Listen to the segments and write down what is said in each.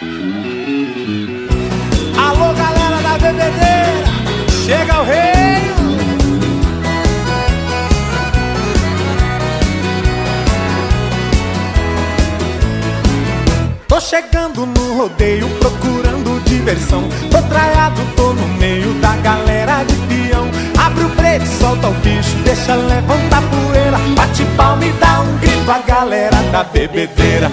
Alô, galera da bebedeira, chega o rei. Tô chegando no rodeio procurando diversão. Tô traiado, tô no meio da galera de peão. Abre o break, solta o bicho, deixa levantar poeira. Bate palma e dá um grito a galera da bebedeira.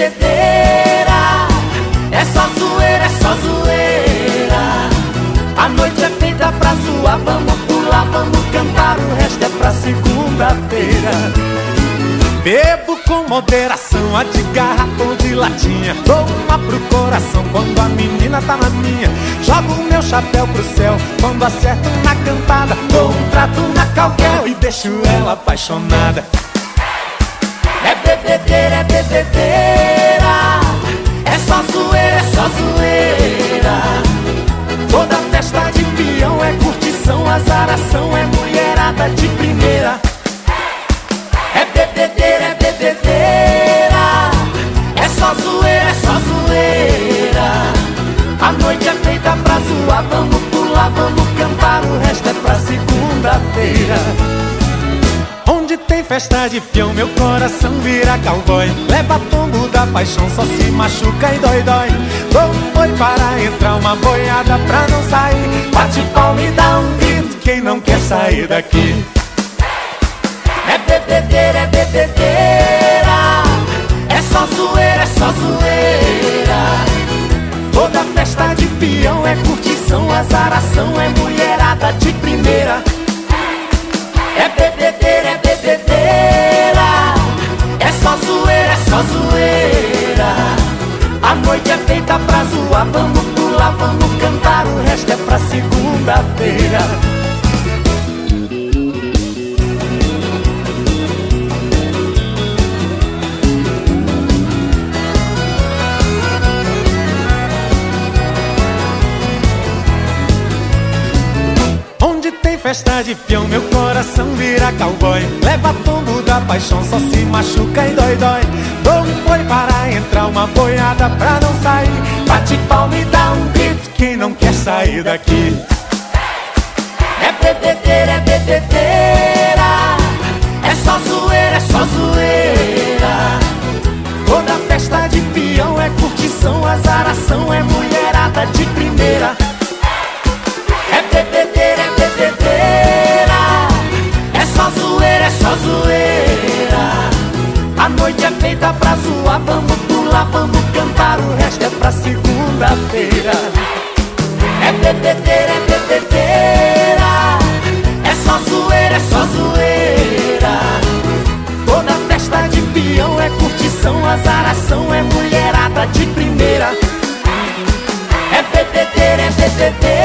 É só zoeira, é só zoeira. A noite é feita pra zoar, vamos pular, vamos cantar, o resto é pra segunda-feira. Bebo com moderação, a de garrafão de latinha. Dou uma pro coração quando a menina tá na minha. Jogo meu chapéu pro céu quando acerto na cantada. Dou um trato na calquel e deixo ela apaixonada. É bebedeira, é bebedeira. Azaração, é mulherada de primeira. É bebedeira, é bebedeira. É só zoeira, é só zoeira. A noite é feita pra zoar, vamos pular, vamos cantar, o resto é pra segunda-feira. Onde tem festa de peão, meu coração vira cowboy. Leva tombo da paixão, só se machuca e dói, dói. Dou um oi para entrar, uma boiada pra não sair. Bate palma e dá um não quer sair daqui. É bebedeira, é bebedeira. É só zoeira, é só zoeira. Toda festa de peão é curtição, azaração, é mulherada de primeira. É bebedeira, é bebedeira. É só zoeira, é só zoeira. A noite é feita pra zoar, vamos pular, vamos cantar, o resto é pra segunda-feira. Festa de peão, meu coração vira cowboy. Leva tombo da paixão, só se machuca e dói, dói. Dou um oi para entrar, uma boiada pra não sair. Bate palma e dá um grito, quem não quer sair daqui. É bebedeira, é bebedeira. Pra segunda-feira. É bebedeira, é bebedeira. É só zoeira, é só zoeira. Toda festa de peão é curtição, azaração, é mulherada de primeira. É bebedeira, é bebedeira.